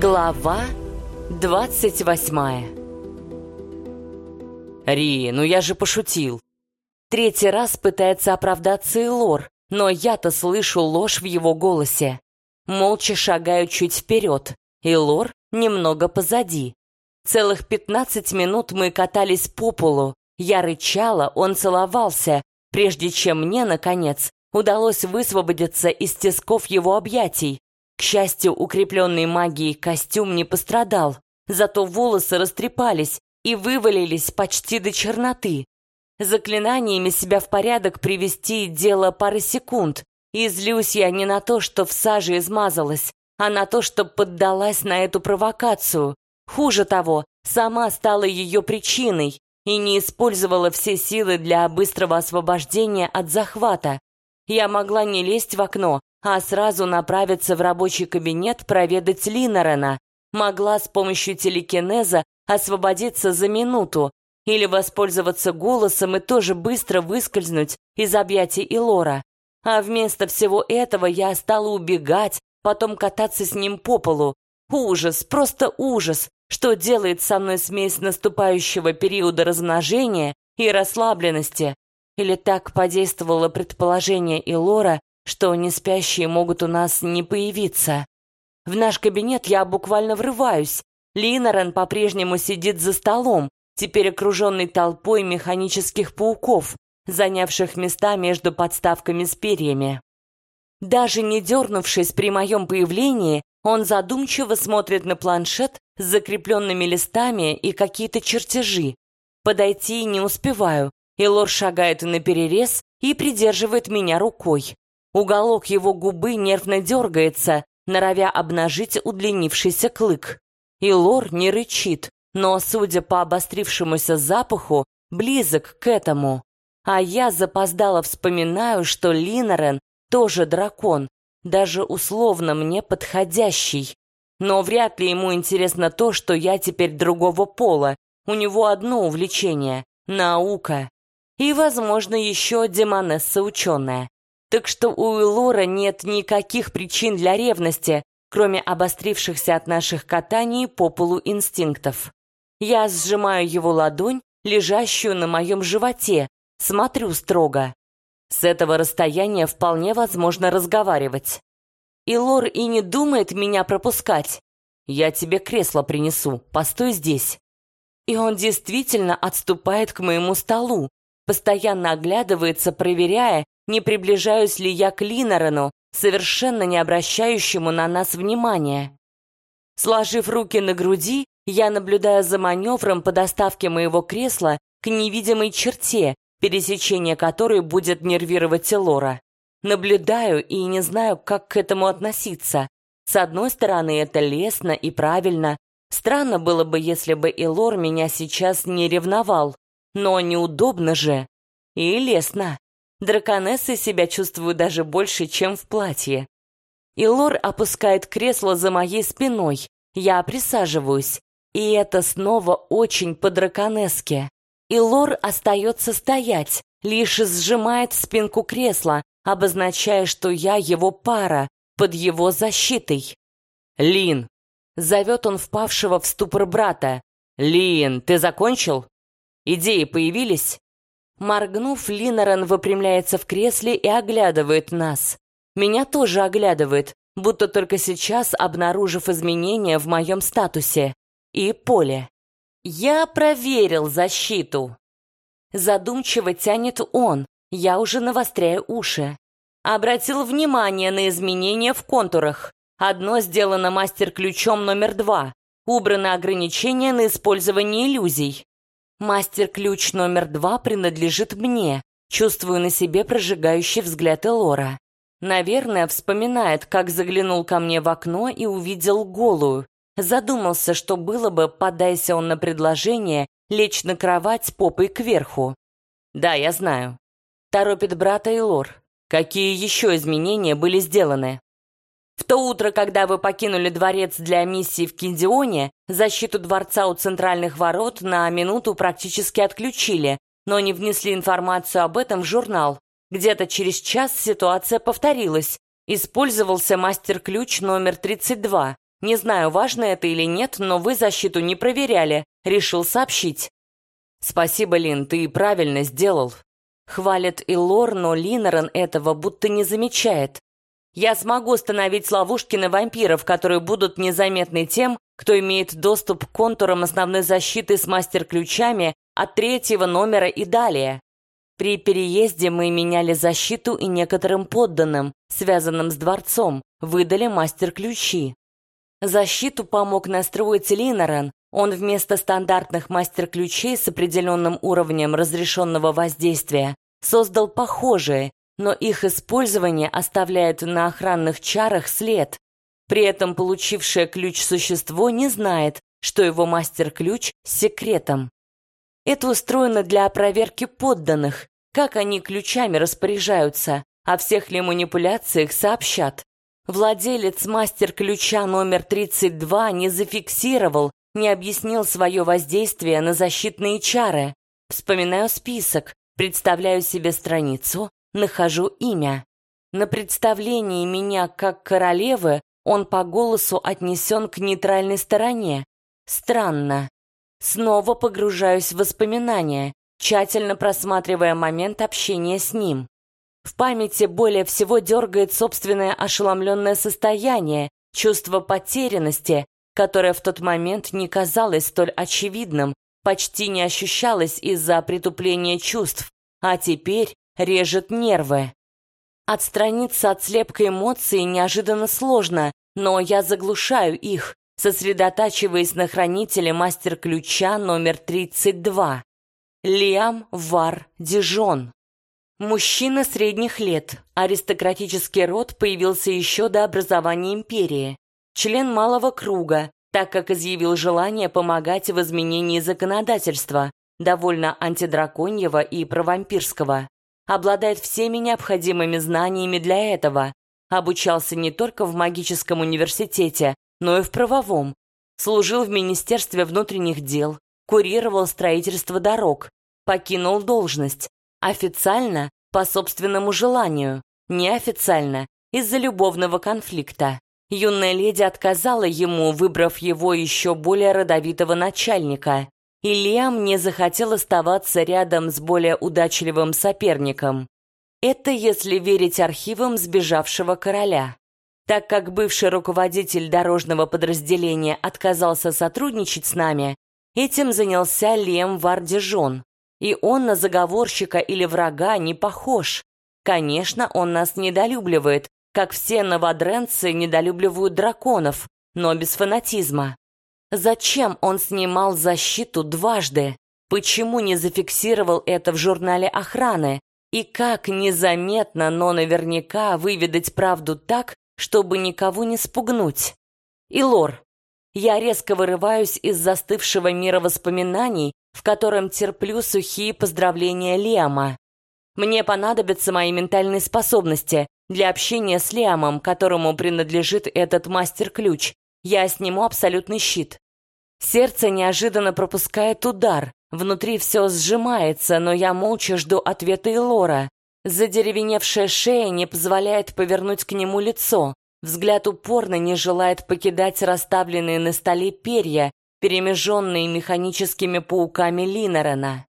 Глава двадцать восьмая «Ри, ну я же пошутил!» Третий раз пытается оправдаться и Лор, но я-то слышу ложь в его голосе. Молча шагаю чуть вперед, и Лор немного позади. Целых пятнадцать минут мы катались по полу. Я рычала, он целовался, прежде чем мне, наконец, удалось высвободиться из тисков его объятий. К счастью, укрепленный магией костюм не пострадал, зато волосы растрепались и вывалились почти до черноты. Заклинаниями себя в порядок привести дело пары секунд, и злюсь я не на то, что в саже измазалась, а на то, что поддалась на эту провокацию. Хуже того, сама стала ее причиной и не использовала все силы для быстрого освобождения от захвата. Я могла не лезть в окно, а сразу направиться в рабочий кабинет проведать Линорена. Могла с помощью телекинеза освободиться за минуту или воспользоваться голосом и тоже быстро выскользнуть из объятий Илора. А вместо всего этого я стала убегать, потом кататься с ним по полу. Ужас, просто ужас, что делает со мной смесь наступающего периода размножения и расслабленности. Или так подействовало предположение Илора, что не спящие могут у нас не появиться. В наш кабинет я буквально врываюсь. Линорен по-прежнему сидит за столом, теперь окруженный толпой механических пауков, занявших места между подставками с перьями. Даже не дернувшись при моем появлении, он задумчиво смотрит на планшет с закрепленными листами и какие-то чертежи. Подойти не успеваю, и лор шагает на перерез и придерживает меня рукой. Уголок его губы нервно дергается, норовя обнажить удлинившийся клык. И лор не рычит, но, судя по обострившемуся запаху, близок к этому. А я запоздало вспоминаю, что Линорен тоже дракон, даже условно мне подходящий. Но вряд ли ему интересно то, что я теперь другого пола. У него одно увлечение — наука. И, возможно, еще демонесса ученая. Так что у Элора нет никаких причин для ревности, кроме обострившихся от наших катаний по полу инстинктов. Я сжимаю его ладонь, лежащую на моем животе, смотрю строго. С этого расстояния вполне возможно разговаривать. И Лор и не думает меня пропускать. Я тебе кресло принесу, постой здесь. И он действительно отступает к моему столу, постоянно оглядывается, проверяя, не приближаюсь ли я к Линорену, совершенно не обращающему на нас внимания. Сложив руки на груди, я наблюдаю за маневром по доставке моего кресла к невидимой черте, пересечение которой будет нервировать Элора. Наблюдаю и не знаю, как к этому относиться. С одной стороны, это лестно и правильно. Странно было бы, если бы Элор меня сейчас не ревновал. Но неудобно же. И лестно. Драконессы себя чувствуют даже больше, чем в платье. И Лор опускает кресло за моей спиной. Я присаживаюсь. И это снова очень по-драконесски. Лор остается стоять, лишь сжимает спинку кресла, обозначая, что я его пара, под его защитой. «Лин!» — зовет он впавшего в ступор брата. «Лин, ты закончил? Идеи появились?» Моргнув, Линорен выпрямляется в кресле и оглядывает нас. Меня тоже оглядывает, будто только сейчас обнаружив изменения в моем статусе. И поле. Я проверил защиту. Задумчиво тянет он, я уже навостряю уши. Обратил внимание на изменения в контурах. Одно сделано мастер-ключом номер два. Убрано ограничение на использование иллюзий. Мастер-ключ номер два принадлежит мне. Чувствую на себе прожигающий взгляд Элора. Наверное, вспоминает, как заглянул ко мне в окно и увидел голую. Задумался, что было бы, подайся он на предложение, лечь на кровать попой кверху. Да, я знаю. Торопит брата Элор. Какие еще изменения были сделаны? В то утро, когда вы покинули дворец для миссии в Киндионе, защиту дворца у центральных ворот на минуту практически отключили, но не внесли информацию об этом в журнал. Где-то через час ситуация повторилась. Использовался мастер-ключ номер 32. Не знаю, важно это или нет, но вы защиту не проверяли. Решил сообщить. Спасибо, Лин, ты правильно сделал. Хвалит и Лор, но Линорен этого будто не замечает. Я смогу установить ловушки на вампиров, которые будут незаметны тем, кто имеет доступ к контурам основной защиты с мастер-ключами от третьего номера и далее. При переезде мы меняли защиту и некоторым подданным, связанным с дворцом, выдали мастер-ключи. Защиту помог настроить Линорен, он вместо стандартных мастер-ключей с определенным уровнем разрешенного воздействия создал похожие, но их использование оставляет на охранных чарах след. При этом получившее ключ существо не знает, что его мастер-ключ с секретом. Это устроено для проверки подданных, как они ключами распоряжаются, о всех ли манипуляциях сообщат. Владелец мастер-ключа номер 32 не зафиксировал, не объяснил свое воздействие на защитные чары. Вспоминаю список, представляю себе страницу, нахожу имя. На представлении меня как королевы он по голосу отнесен к нейтральной стороне. Странно. Снова погружаюсь в воспоминания, тщательно просматривая момент общения с ним. В памяти более всего дергает собственное ошеломленное состояние, чувство потерянности, которое в тот момент не казалось столь очевидным, почти не ощущалось из-за притупления чувств, а теперь режет нервы. Отстраниться от слепкой эмоций неожиданно сложно, но я заглушаю их, сосредотачиваясь на хранителе мастер-ключа номер 32. Лиам Вар Дижон. Мужчина средних лет. Аристократический род появился еще до образования империи. Член малого круга, так как изъявил желание помогать в изменении законодательства, довольно антидраконьего и провампирского. Обладает всеми необходимыми знаниями для этого. Обучался не только в магическом университете, но и в правовом. Служил в Министерстве внутренних дел, курировал строительство дорог, покинул должность. Официально по собственному желанию, неофициально из-за любовного конфликта. Юная леди отказала ему, выбрав его еще более родовитого начальника. И Лиам не захотел оставаться рядом с более удачливым соперником. Это если верить архивам сбежавшего короля. Так как бывший руководитель дорожного подразделения отказался сотрудничать с нами, этим занялся Лем Вардижон. И он на заговорщика или врага не похож. Конечно, он нас недолюбливает, как все новодренцы недолюбливают драконов, но без фанатизма. Зачем он снимал защиту дважды? Почему не зафиксировал это в журнале охраны? И как незаметно, но наверняка выведать правду так, чтобы никого не спугнуть. И лор. Я резко вырываюсь из застывшего мира воспоминаний, в котором терплю сухие поздравления Лиама. Мне понадобятся мои ментальные способности для общения с Лиамом, которому принадлежит этот мастер-ключ. Я сниму абсолютный щит. Сердце неожиданно пропускает удар. Внутри все сжимается, но я молча жду ответа Илора. Задеревеневшая шея не позволяет повернуть к нему лицо. Взгляд упорно не желает покидать расставленные на столе перья, перемеженные механическими пауками Линорена.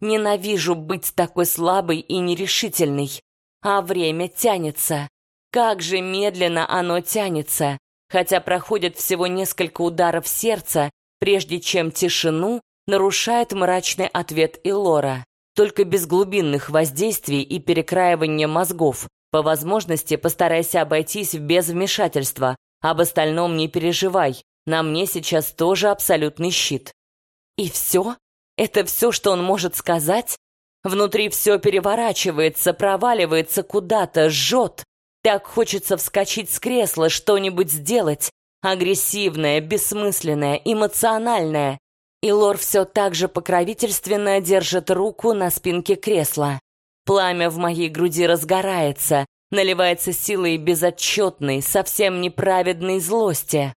Ненавижу быть такой слабой и нерешительной. А время тянется. Как же медленно оно тянется, хотя проходит всего несколько ударов сердца, прежде чем тишину нарушает мрачный ответ Илора только без глубинных воздействий и перекраивания мозгов. По возможности постарайся обойтись без вмешательства. Об остальном не переживай. На мне сейчас тоже абсолютный щит. И все? Это все, что он может сказать? Внутри все переворачивается, проваливается куда-то, жжет. Так хочется вскочить с кресла, что-нибудь сделать. Агрессивное, бессмысленное, эмоциональное. И Лор все так же покровительственно держит руку на спинке кресла. Пламя в моей груди разгорается, наливается силой безотчетной, совсем неправедной злости.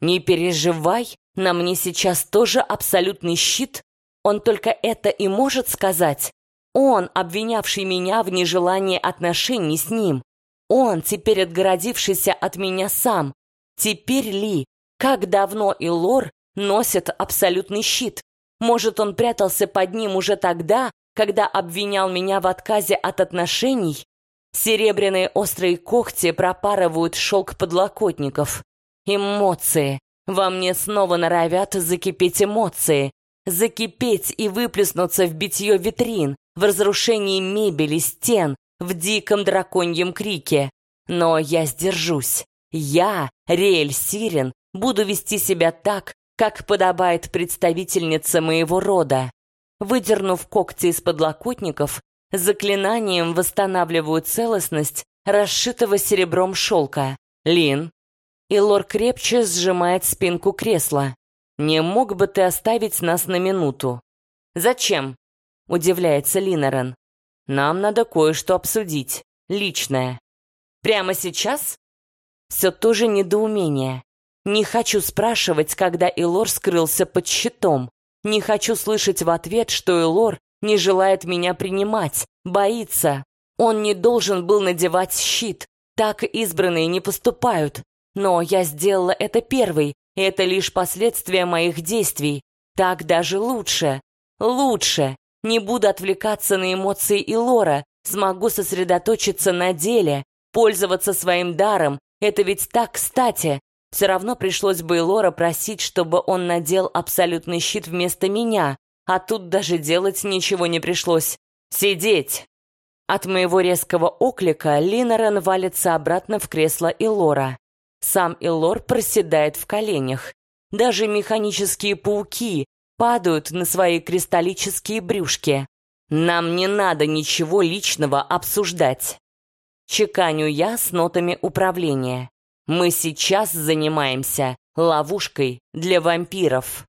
Не переживай, на мне сейчас тоже абсолютный щит. Он только это и может сказать. Он, обвинявший меня в нежелании отношений с ним. Он, теперь отгородившийся от меня сам. Теперь Ли, как давно и Лор носят абсолютный щит? Может, он прятался под ним уже тогда, когда обвинял меня в отказе от отношений? Серебряные острые когти пропарывают шелк подлокотников. Эмоции. Во мне снова норовят закипеть эмоции. Закипеть и выплеснуться в битье витрин, в разрушении мебели, стен, в диком драконьем крике. Но я сдержусь. Я, Риэль Сирен, буду вести себя так, как подобает представительнице моего рода. Выдернув когти из подлокотников, заклинанием восстанавливаю целостность расшитого серебром шелка. Лин. И лор крепче сжимает спинку кресла. «Не мог бы ты оставить нас на минуту?» «Зачем?» — удивляется Линорен. «Нам надо кое-что обсудить. Личное». «Прямо сейчас?» Все то же недоумение. Не хочу спрашивать, когда Илор скрылся под щитом. Не хочу слышать в ответ, что Илор не желает меня принимать, боится. Он не должен был надевать щит. Так избранные не поступают. Но я сделала это первой, это лишь последствия моих действий. Так даже лучше. Лучше. Не буду отвлекаться на эмоции Илора, смогу сосредоточиться на деле, пользоваться своим даром. Это ведь так кстати. Все равно пришлось бы Илора просить, чтобы он надел абсолютный щит вместо меня, а тут даже делать ничего не пришлось. Сидеть! От моего резкого оклика Линорен валится обратно в кресло Илора. Сам Илор проседает в коленях. Даже механические пауки падают на свои кристаллические брюшки. Нам не надо ничего личного обсуждать. Чеканю я с нотами управления. Мы сейчас занимаемся ловушкой для вампиров.